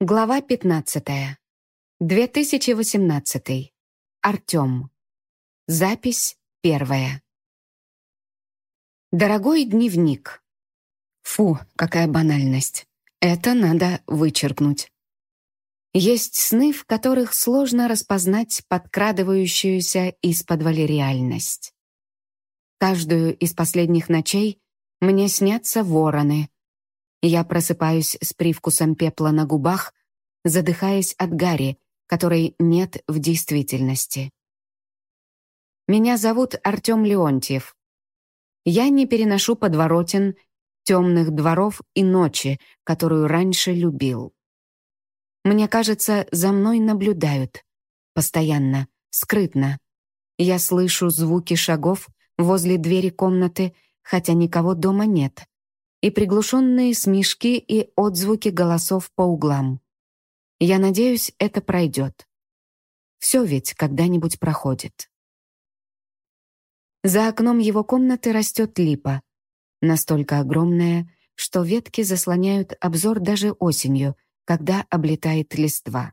Глава 15. 2018. Артем. Запись первая. Дорогой дневник. Фу, какая банальность. Это надо вычеркнуть. Есть сны, в которых сложно распознать подкрадывающуюся из-под реальность. Каждую из последних ночей мне снятся вороны — я просыпаюсь с привкусом пепла на губах, задыхаясь от гари, которой нет в действительности. Меня зовут Артем Леонтьев. Я не переношу подворотен, темных дворов и ночи, которую раньше любил. Мне кажется, за мной наблюдают. Постоянно, скрытно. Я слышу звуки шагов возле двери комнаты, хотя никого дома нет и приглушенные смешки и отзвуки голосов по углам. Я надеюсь, это пройдет. Все ведь когда-нибудь проходит. За окном его комнаты растет липа, настолько огромная, что ветки заслоняют обзор даже осенью, когда облетает листва.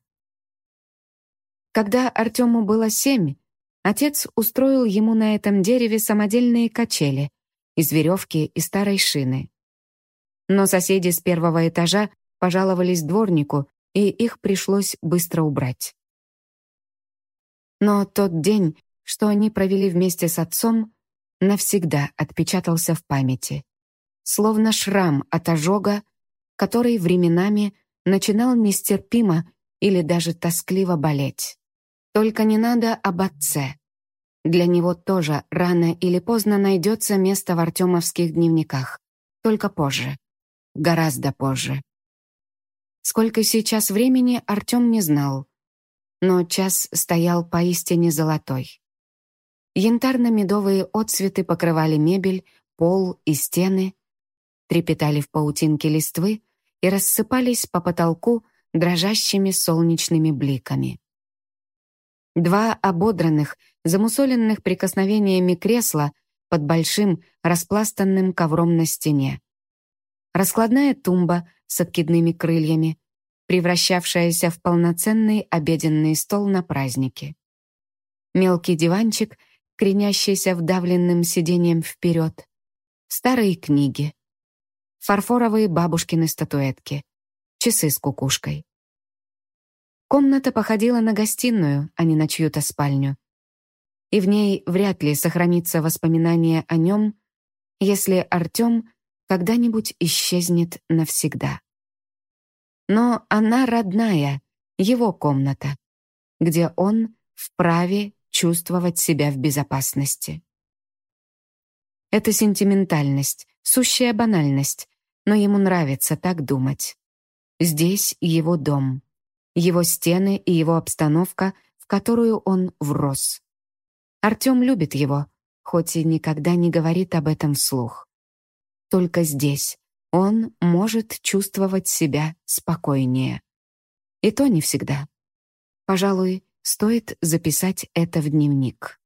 Когда Артему было семь, отец устроил ему на этом дереве самодельные качели из веревки и старой шины. Но соседи с первого этажа пожаловались дворнику, и их пришлось быстро убрать. Но тот день, что они провели вместе с отцом, навсегда отпечатался в памяти. Словно шрам от ожога, который временами начинал нестерпимо или даже тоскливо болеть. Только не надо об отце. Для него тоже рано или поздно найдется место в артемовских дневниках. Только позже гораздо позже. Сколько сейчас времени, Артем не знал, но час стоял поистине золотой. Янтарно-медовые отцветы покрывали мебель, пол и стены, трепетали в паутинке листвы и рассыпались по потолку дрожащими солнечными бликами. Два ободранных, замусоленных прикосновениями кресла под большим распластанным ковром на стене раскладная тумба с откидными крыльями, превращавшаяся в полноценный обеденный стол на празднике. Мелкий диванчик, кренящийся вдавленным сиденьем вперед. Старые книги. Фарфоровые бабушкины статуэтки. Часы с кукушкой. Комната походила на гостиную, а не на чью-то спальню. И в ней вряд ли сохранится воспоминание о нем, если Артем когда-нибудь исчезнет навсегда. Но она родная, его комната, где он вправе чувствовать себя в безопасности. Это сентиментальность, сущая банальность, но ему нравится так думать. Здесь его дом, его стены и его обстановка, в которую он врос. Артем любит его, хоть и никогда не говорит об этом вслух. Только здесь он может чувствовать себя спокойнее. И то не всегда. Пожалуй, стоит записать это в дневник.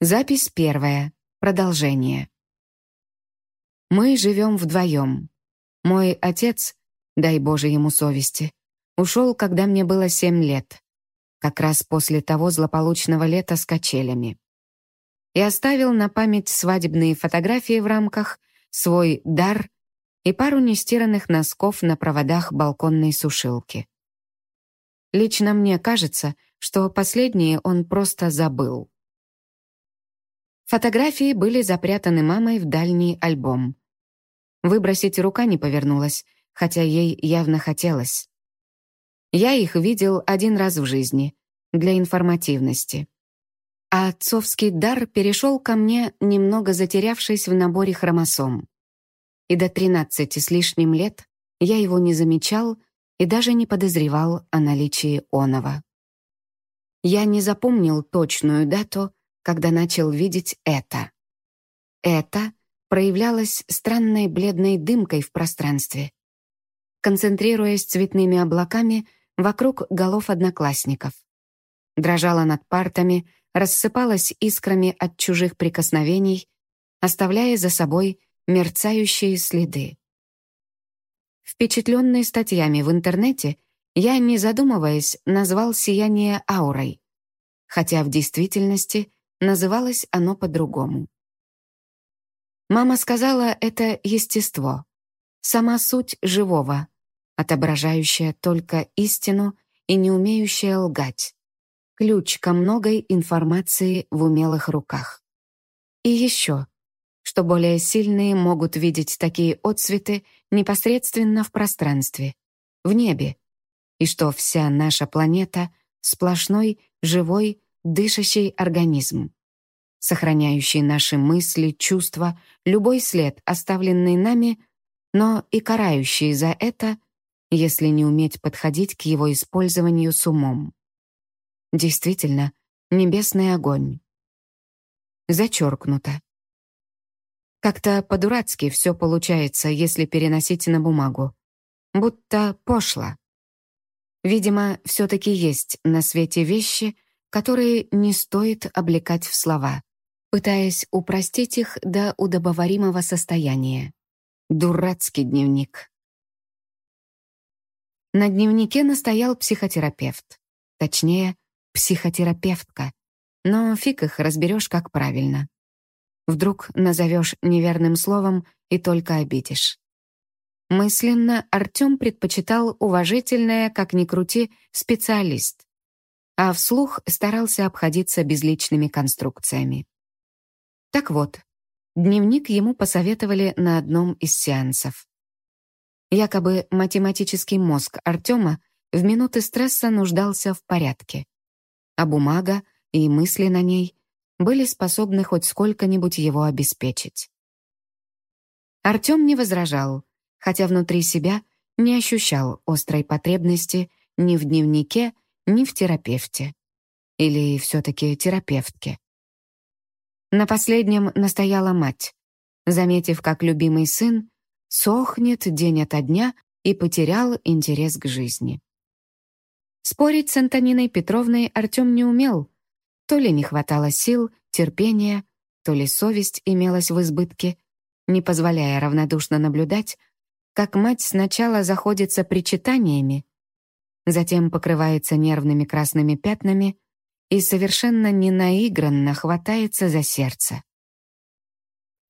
Запись первая. Продолжение. Мы живем вдвоем. Мой отец, дай Боже ему совести, ушел, когда мне было семь лет, как раз после того злополучного лета с качелями и оставил на память свадебные фотографии в рамках, свой дар и пару нестиранных носков на проводах балконной сушилки. Лично мне кажется, что последние он просто забыл. Фотографии были запрятаны мамой в дальний альбом. Выбросить рука не повернулась, хотя ей явно хотелось. Я их видел один раз в жизни, для информативности а отцовский дар перешел ко мне, немного затерявшись в наборе хромосом. И до 13 с лишним лет я его не замечал и даже не подозревал о наличии оного. Я не запомнил точную дату, когда начал видеть это. Это проявлялось странной бледной дымкой в пространстве, концентрируясь цветными облаками вокруг голов одноклассников. Дрожала над партами, рассыпалась искрами от чужих прикосновений, оставляя за собой мерцающие следы. Впечатленный статьями в интернете, я, не задумываясь, назвал сияние аурой, хотя в действительности называлось оно по-другому. Мама сказала, это естество, сама суть живого, отображающая только истину и не умеющая лгать. Ключ ко многой информации в умелых руках. И еще, что более сильные могут видеть такие отцветы непосредственно в пространстве, в небе, и что вся наша планета — сплошной, живой, дышащий организм, сохраняющий наши мысли, чувства, любой след, оставленный нами, но и карающий за это, если не уметь подходить к его использованию с умом. Действительно, небесный огонь. Зачеркнуто. Как-то по-дурацки все получается, если переносить на бумагу. Будто пошло. Видимо, все-таки есть на свете вещи, которые не стоит облекать в слова, пытаясь упростить их до удобоваримого состояния. Дурацкий дневник. На дневнике настоял психотерапевт. Точнее, психотерапевтка. Но фиг их разберешь, как правильно. Вдруг назовешь неверным словом и только обидишь. Мысленно Артем предпочитал уважительное, как ни крути, специалист, а вслух старался обходиться безличными конструкциями. Так вот, дневник ему посоветовали на одном из сеансов. Якобы математический мозг Артема в минуты стресса нуждался в порядке, а бумага и мысли на ней были способны хоть сколько-нибудь его обеспечить. Артем не возражал, хотя внутри себя не ощущал острой потребности ни в дневнике, ни в терапевте. Или все-таки терапевтке. На последнем настояла мать, заметив, как любимый сын сохнет день ото дня и потерял интерес к жизни. Спорить с Антониной Петровной Артем не умел. То ли не хватало сил, терпения, то ли совесть имелась в избытке, не позволяя равнодушно наблюдать, как мать сначала заходится причитаниями, затем покрывается нервными красными пятнами и совершенно ненаигранно хватается за сердце.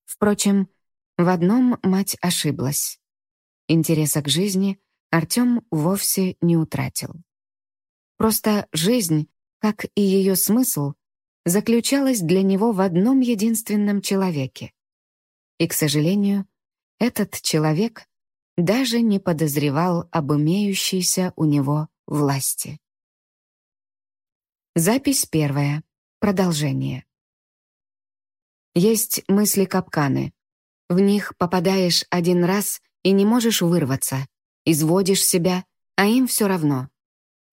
Впрочем, в одном мать ошиблась. Интереса к жизни Артем вовсе не утратил. Просто жизнь, как и ее смысл, заключалась для него в одном единственном человеке. И, к сожалению, этот человек даже не подозревал об имеющейся у него власти. Запись первая. Продолжение. Есть мысли-капканы. В них попадаешь один раз и не можешь вырваться, изводишь себя, а им все равно.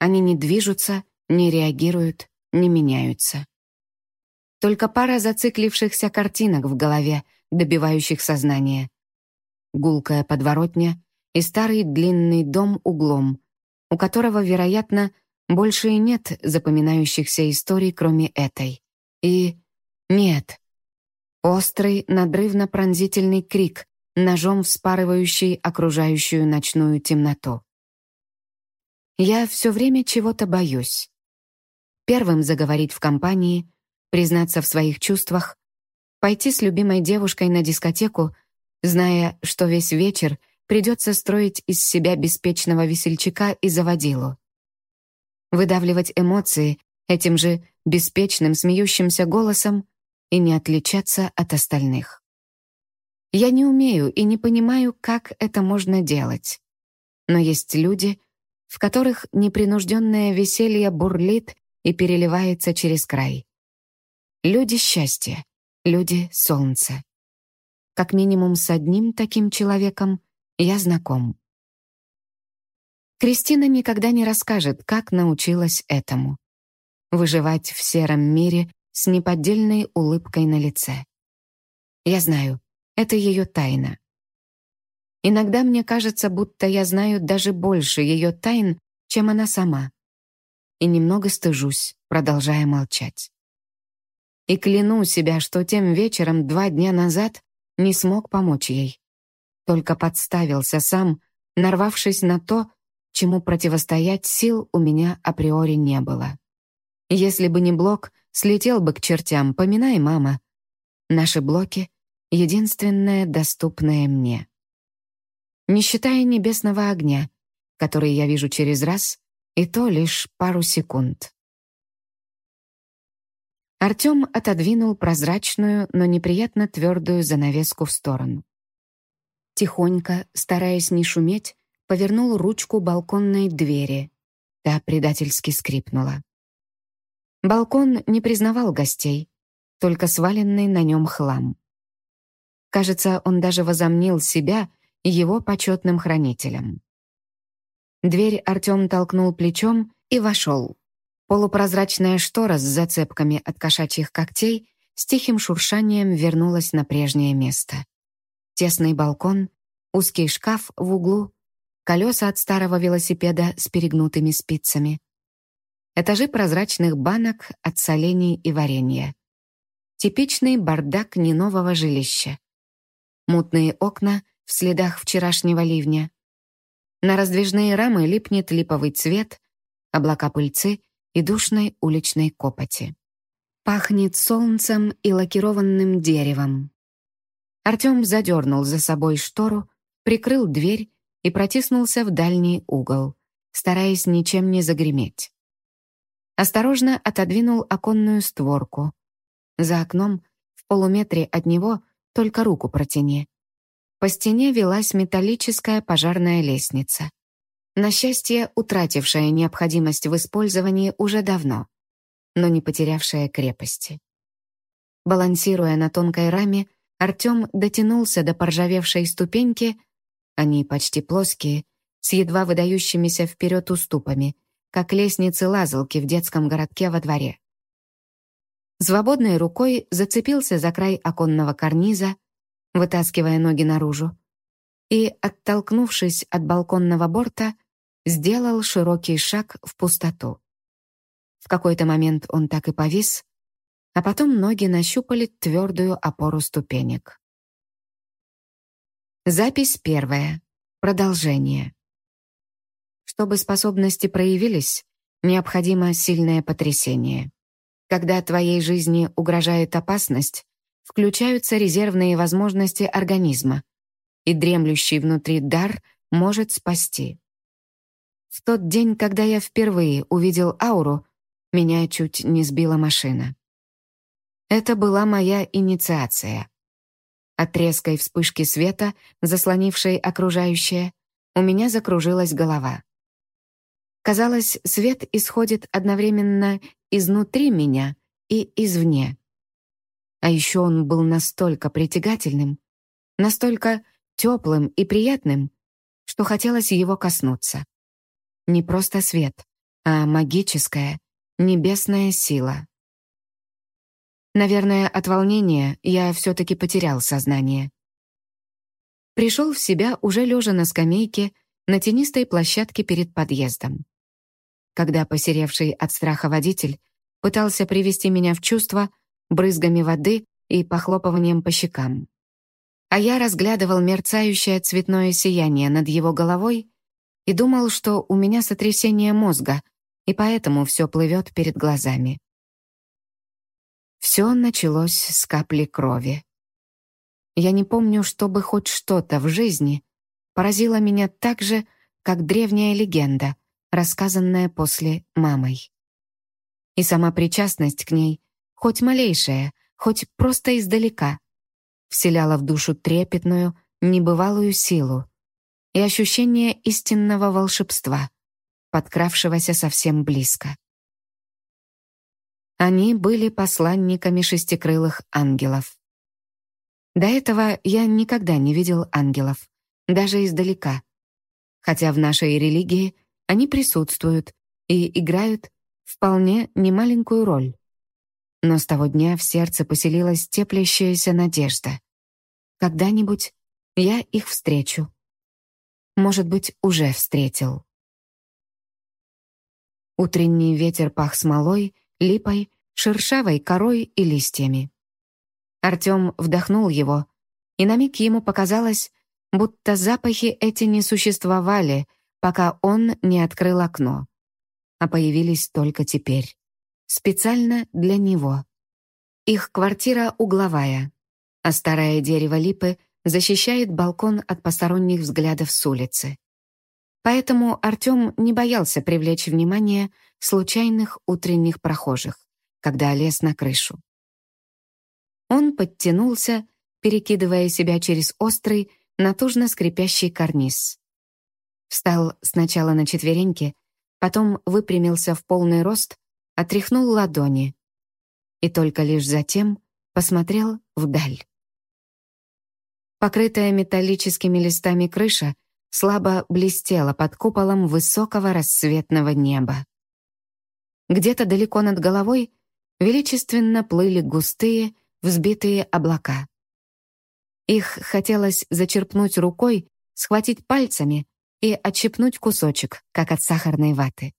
Они не движутся, не реагируют, не меняются. Только пара зациклившихся картинок в голове, добивающих сознания гулкая подворотня и старый длинный дом углом, у которого, вероятно, больше и нет запоминающихся историй, кроме этой. И нет. Острый, надрывно-пронзительный крик, ножом вспарывающий окружающую ночную темноту. Я все время чего-то боюсь. Первым заговорить в компании, признаться в своих чувствах, пойти с любимой девушкой на дискотеку зная, что весь вечер придется строить из себя беспечного весельчака и заводилу. Выдавливать эмоции этим же беспечным смеющимся голосом и не отличаться от остальных. Я не умею и не понимаю, как это можно делать. Но есть люди, в которых непринужденное веселье бурлит и переливается через край. Люди счастья, люди солнца. Как минимум с одним таким человеком я знаком. Кристина никогда не расскажет, как научилась этому. Выживать в сером мире с неподдельной улыбкой на лице. Я знаю, это ее тайна. Иногда мне кажется, будто я знаю даже больше ее тайн, чем она сама. И немного стыжусь, продолжая молчать. И кляну себя, что тем вечером два дня назад не смог помочь ей. Только подставился сам, нарвавшись на то, чему противостоять сил у меня априори не было. Если бы не блок, слетел бы к чертям, поминай, мама. Наши блоки — единственное доступное мне. Не считая небесного огня, который я вижу через раз, и то лишь пару секунд. Артем отодвинул прозрачную, но неприятно твердую занавеску в сторону. Тихонько, стараясь не шуметь, повернул ручку балконной двери. Та предательски скрипнула. Балкон не признавал гостей, только сваленный на нем хлам. Кажется, он даже возомнил себя его почетным хранителем. Дверь Артем толкнул плечом и вошел. Полупрозрачная штора с зацепками от кошачьих когтей с тихим шуршанием вернулась на прежнее место. Тесный балкон, узкий шкаф в углу, колеса от старого велосипеда с перегнутыми спицами — этажи прозрачных банок от солений и варенья. Типичный бардак не нового жилища. Мутные окна в следах вчерашнего ливня. На раздвижные рамы липнет липовый цвет, облака пыльцы и душной уличной копоти. Пахнет солнцем и лакированным деревом. Артем задернул за собой штору, прикрыл дверь и протиснулся в дальний угол, стараясь ничем не загреметь. Осторожно отодвинул оконную створку. За окном, в полуметре от него, только руку протяни. По стене велась металлическая пожарная лестница. На счастье, утратившая необходимость в использовании уже давно, но не потерявшая крепости. Балансируя на тонкой раме, Артем дотянулся до поржавевшей ступеньки, они почти плоские, с едва выдающимися вперед уступами, как лестницы-лазалки в детском городке во дворе. Свободной рукой зацепился за край оконного карниза, вытаскивая ноги наружу, и, оттолкнувшись от балконного борта, сделал широкий шаг в пустоту. В какой-то момент он так и повис, а потом ноги нащупали твердую опору ступенек. Запись первая. Продолжение. Чтобы способности проявились, необходимо сильное потрясение. Когда твоей жизни угрожает опасность, включаются резервные возможности организма, и дремлющий внутри дар может спасти. В тот день, когда я впервые увидел ауру, меня чуть не сбила машина. Это была моя инициация. От резкой вспышки света, заслонившей окружающее, у меня закружилась голова. Казалось, свет исходит одновременно изнутри меня и извне. А еще он был настолько притягательным, настолько теплым и приятным, что хотелось его коснуться. Не просто свет, а магическая, небесная сила. Наверное, от волнения я все-таки потерял сознание. Пришел в себя уже лежа на скамейке на тенистой площадке перед подъездом когда посеревший от страха водитель пытался привести меня в чувство брызгами воды и похлопыванием по щекам. А я разглядывал мерцающее цветное сияние над его головой и думал, что у меня сотрясение мозга, и поэтому все плывет перед глазами. Все началось с капли крови. Я не помню, чтобы хоть что-то в жизни поразило меня так же, как древняя легенда — рассказанная после мамой. И сама причастность к ней, хоть малейшая, хоть просто издалека, вселяла в душу трепетную, небывалую силу и ощущение истинного волшебства, подкравшегося совсем близко. Они были посланниками шестикрылых ангелов. До этого я никогда не видел ангелов, даже издалека, хотя в нашей религии они присутствуют и играют вполне немаленькую роль. Но с того дня в сердце поселилась теплящаяся надежда. Когда-нибудь я их встречу. Может быть, уже встретил. Утренний ветер пах смолой, липой, шершавой корой и листьями. Артем вдохнул его, и на миг ему показалось, будто запахи эти не существовали, пока он не открыл окно, а появились только теперь, специально для него. Их квартира угловая, а старое дерево липы защищает балкон от посторонних взглядов с улицы. Поэтому Артем не боялся привлечь внимание случайных утренних прохожих, когда лез на крышу. Он подтянулся, перекидывая себя через острый, натужно скрипящий карниз. Встал сначала на четвереньки, потом выпрямился в полный рост, отряхнул ладони и только лишь затем посмотрел вдаль. Покрытая металлическими листами крыша слабо блестела под куполом высокого рассветного неба. Где-то далеко над головой величественно плыли густые, взбитые облака. Их хотелось зачерпнуть рукой, схватить пальцами и отщипнуть кусочек, как от сахарной ваты.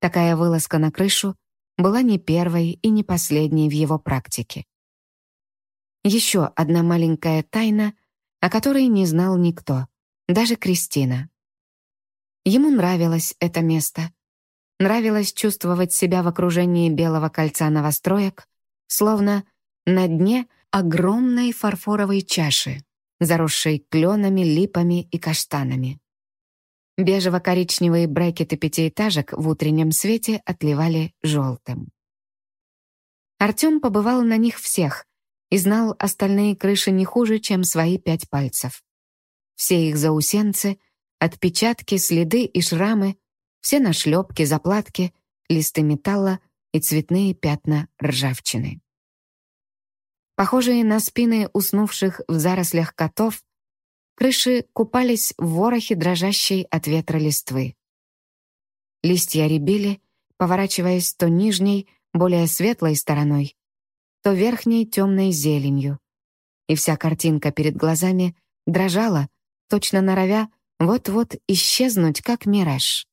Такая вылазка на крышу была не первой и не последней в его практике. Еще одна маленькая тайна, о которой не знал никто, даже Кристина. Ему нравилось это место. Нравилось чувствовать себя в окружении белого кольца новостроек, словно на дне огромной фарфоровой чаши, заросшей кленами, липами и каштанами. Бежево-коричневые брекеты пятиэтажек в утреннем свете отливали желтым. Артем побывал на них всех и знал остальные крыши не хуже, чем свои пять пальцев. Все их заусенцы, отпечатки, следы и шрамы, все нашлепки, заплатки, листы металла и цветные пятна ржавчины. Похожие на спины уснувших в зарослях котов, крыши купались в ворохе дрожащей от ветра листвы. Листья рябили, поворачиваясь то нижней, более светлой стороной, то верхней темной зеленью. И вся картинка перед глазами дрожала, точно норовя вот-вот исчезнуть, как мираж.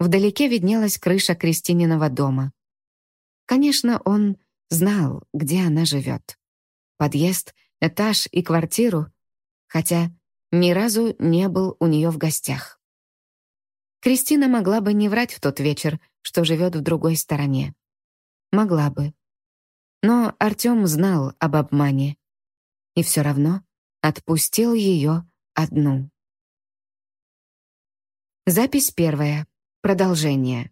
Вдалеке виднелась крыша Кристининого дома. Конечно, он знал, где она живет. Подъезд, этаж и квартиру, хотя ни разу не был у нее в гостях. Кристина могла бы не врать в тот вечер, что живет в другой стороне. Могла бы. Но Артем знал об обмане. И все равно отпустил ее одну. Запись первая. Продолжение.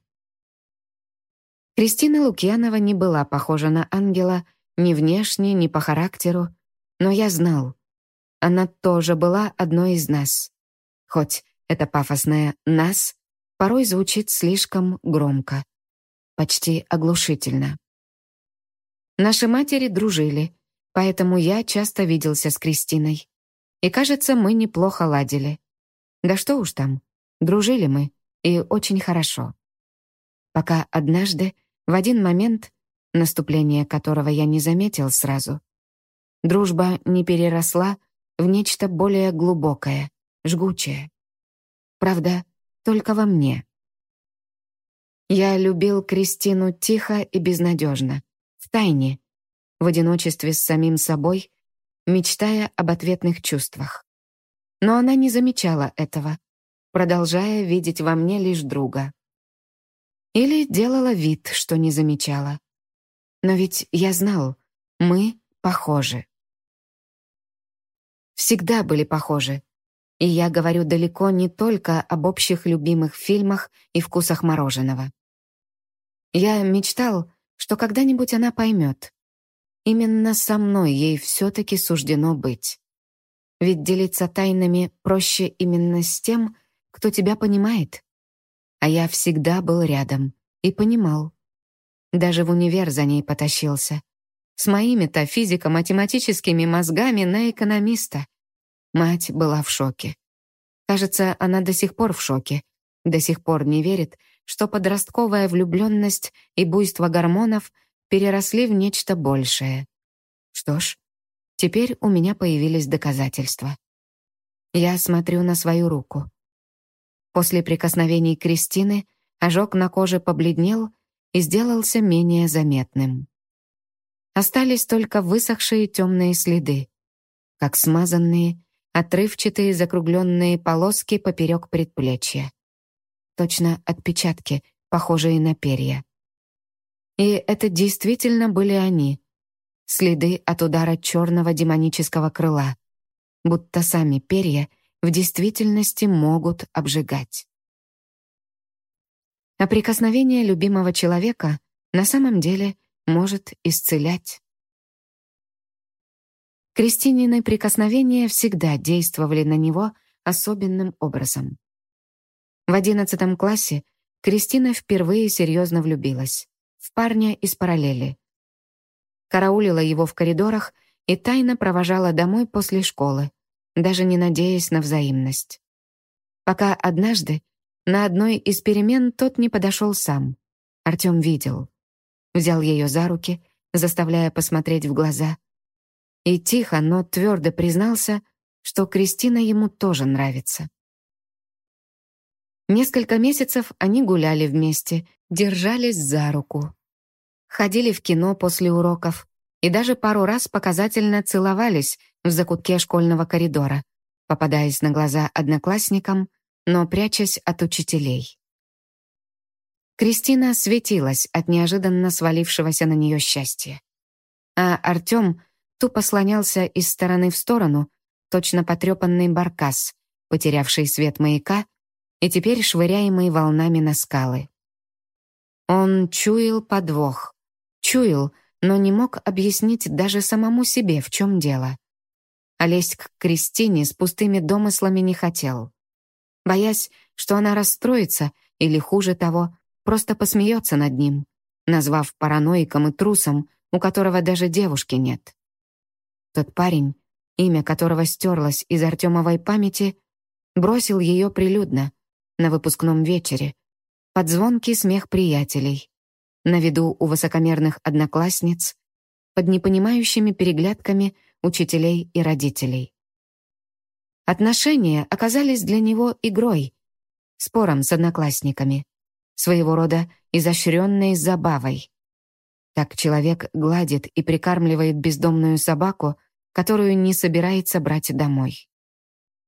Кристина Лукьянова не была похожа на ангела ни внешне, ни по характеру, но я знал. Она тоже была одной из нас. Хоть это пафосное «нас» порой звучит слишком громко, почти оглушительно. Наши матери дружили, поэтому я часто виделся с Кристиной. И, кажется, мы неплохо ладили. Да что уж там, дружили мы, и очень хорошо. Пока однажды в один момент, наступление которого я не заметил сразу, дружба не переросла в нечто более глубокое, жгучее. Правда, только во мне. Я любил Кристину тихо и безнадежно, в тайне, в одиночестве с самим собой, мечтая об ответных чувствах. Но она не замечала этого, продолжая видеть во мне лишь друга. Или делала вид, что не замечала. Но ведь я знал, мы похожи. Всегда были похожи. И я говорю далеко не только об общих любимых фильмах и вкусах мороженого. Я мечтал, что когда-нибудь она поймет. Именно со мной ей все-таки суждено быть. Ведь делиться тайнами проще именно с тем, кто тебя понимает. А я всегда был рядом и понимал. Даже в универ за ней потащился. С моими-то физико-математическими мозгами на экономиста. Мать была в шоке. Кажется, она до сих пор в шоке. До сих пор не верит, что подростковая влюбленность и буйство гормонов переросли в нечто большее. Что ж, теперь у меня появились доказательства. Я смотрю на свою руку. После прикосновений Кристины ожог на коже побледнел и сделался менее заметным. Остались только высохшие темные следы, как смазанные, отрывчатые закругленные полоски поперек предплечья. Точно отпечатки, похожие на перья. И это действительно были они. Следы от удара черного демонического крыла. Будто сами перья в действительности могут обжигать. А прикосновение любимого человека на самом деле может исцелять. Кристинины прикосновения всегда действовали на него особенным образом. В одиннадцатом классе Кристина впервые серьезно влюбилась в парня из параллели. Караулила его в коридорах и тайно провожала домой после школы, даже не надеясь на взаимность. Пока однажды на одной из перемен тот не подошел сам. Артем видел. Взял ее за руки, заставляя посмотреть в глаза. И тихо, но твердо признался, что Кристина ему тоже нравится. Несколько месяцев они гуляли вместе, держались за руку. Ходили в кино после уроков и даже пару раз показательно целовались в закутке школьного коридора, попадаясь на глаза одноклассникам, но прячась от учителей. Кристина светилась от неожиданно свалившегося на нее счастья. А Артем тупо слонялся из стороны в сторону, точно потрепанный баркас, потерявший свет маяка и теперь швыряемый волнами на скалы. Он чуял подвох. Чуял, но не мог объяснить даже самому себе, в чем дело. А лезть к Кристине с пустыми домыслами не хотел. Боясь, что она расстроится или, хуже того, просто посмеется над ним, назвав параноиком и трусом, у которого даже девушки нет. Тот парень, имя которого стерлось из Артемовой памяти, бросил ее прилюдно, на выпускном вечере, под звонкий смех приятелей, на виду у высокомерных одноклассниц, под непонимающими переглядками учителей и родителей. Отношения оказались для него игрой, спором с одноклассниками, своего рода изощренной забавой. Так человек гладит и прикармливает бездомную собаку, которую не собирается брать домой.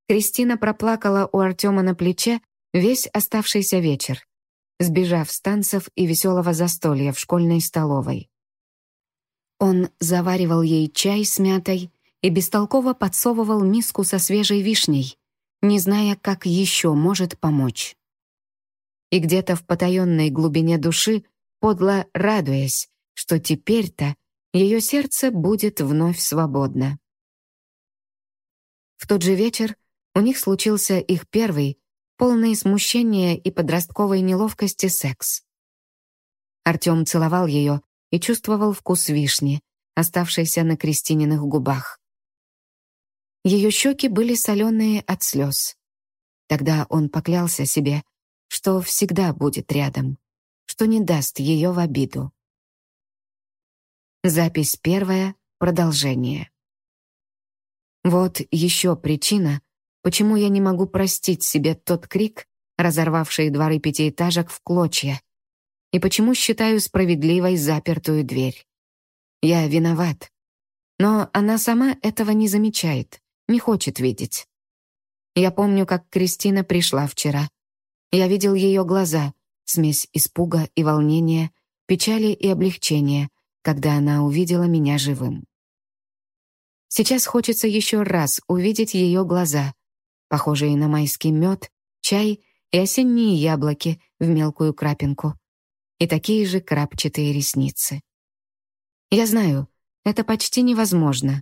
Кристина проплакала у Артема на плече весь оставшийся вечер, сбежав с танцев и веселого застолья в школьной столовой. Он заваривал ей чай с мятой и бестолково подсовывал миску со свежей вишней, не зная, как еще может помочь. И где-то в потаенной глубине души, подло радуясь, что теперь-то ее сердце будет вновь свободно. В тот же вечер у них случился их первый, полный смущения и подростковой неловкости секс. Артем целовал ее и чувствовал вкус вишни, оставшейся на Кристининых губах. Ее щеки были соленые от слез. Тогда он поклялся себе, что всегда будет рядом, что не даст ее в обиду. Запись первая, продолжение. Вот еще причина, Почему я не могу простить себе тот крик, разорвавший дворы пятиэтажек в клочья? И почему считаю справедливой запертую дверь? Я виноват. Но она сама этого не замечает, не хочет видеть. Я помню, как Кристина пришла вчера. Я видел ее глаза, смесь испуга и волнения, печали и облегчения, когда она увидела меня живым. Сейчас хочется еще раз увидеть ее глаза, похожие на майский мед, чай и осенние яблоки в мелкую крапинку. И такие же крапчатые ресницы. Я знаю, это почти невозможно.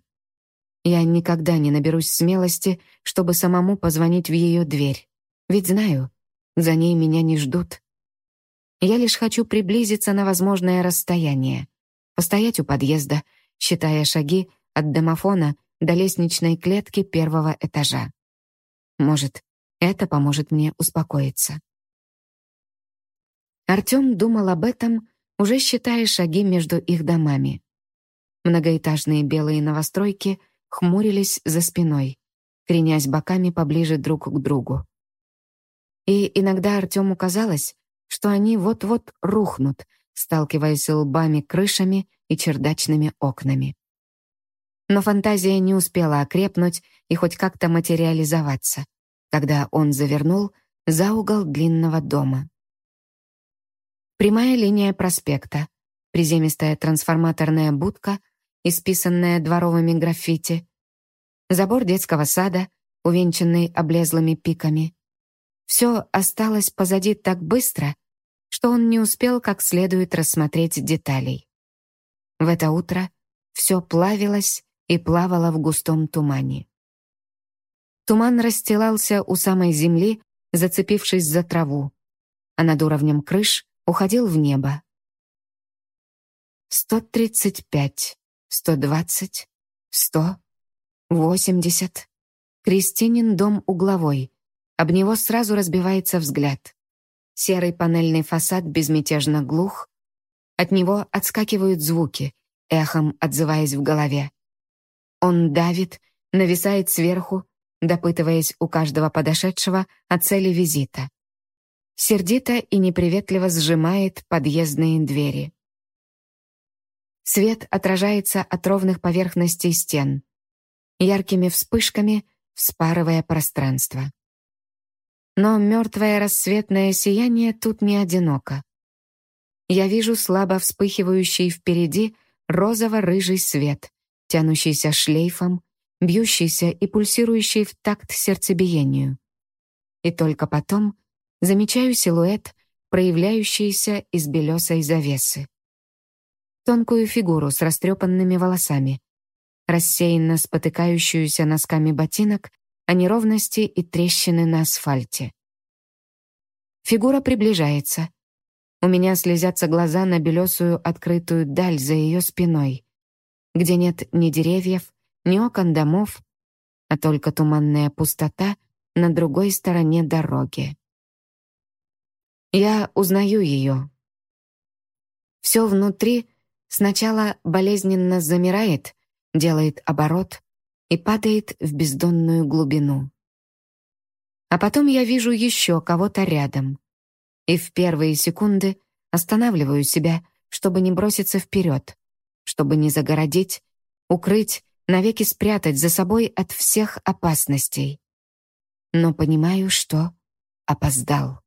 Я никогда не наберусь смелости, чтобы самому позвонить в ее дверь. Ведь знаю, за ней меня не ждут. Я лишь хочу приблизиться на возможное расстояние, постоять у подъезда, считая шаги от домофона до лестничной клетки первого этажа. Может, это поможет мне успокоиться. Артём думал об этом, уже считая шаги между их домами. Многоэтажные белые новостройки хмурились за спиной, кренясь боками поближе друг к другу. И иногда Артёму казалось, что они вот-вот рухнут, сталкиваясь лбами крышами и чердачными окнами. Но фантазия не успела окрепнуть и хоть как-то материализоваться, когда он завернул за угол длинного дома. Прямая линия проспекта, приземистая трансформаторная будка, исписанная дворовыми граффити, забор детского сада, увенчанный облезлыми пиками. Все осталось позади так быстро, что он не успел как следует рассмотреть деталей. В это утро все плавилось и плавало в густом тумане. Туман расстилался у самой земли, зацепившись за траву, а над уровнем крыш уходил в небо. 135, 120, 100, 80. Кристинин дом угловой. Об него сразу разбивается взгляд. Серый панельный фасад безмятежно глух. От него отскакивают звуки, эхом отзываясь в голове. Он давит, нависает сверху, допытываясь у каждого подошедшего о цели визита. Сердито и неприветливо сжимает подъездные двери. Свет отражается от ровных поверхностей стен, яркими вспышками вспарывая пространство. Но мертвое рассветное сияние тут не одиноко. Я вижу слабо вспыхивающий впереди розово-рыжий свет, тянущийся шлейфом, бьющийся и пульсирующий в такт сердцебиению. И только потом замечаю силуэт, проявляющийся из белесой завесы. Тонкую фигуру с растрепанными волосами, рассеянно спотыкающуюся носками ботинок о неровности и трещины на асфальте. Фигура приближается. У меня слезятся глаза на белесую открытую даль за ее спиной, где нет ни деревьев, ни окон домов, а только туманная пустота на другой стороне дороги. Я узнаю ее. Все внутри сначала болезненно замирает, делает оборот и падает в бездонную глубину. А потом я вижу еще кого-то рядом. И в первые секунды останавливаю себя, чтобы не броситься вперед, чтобы не загородить, укрыть, навеки спрятать за собой от всех опасностей. Но понимаю, что опоздал.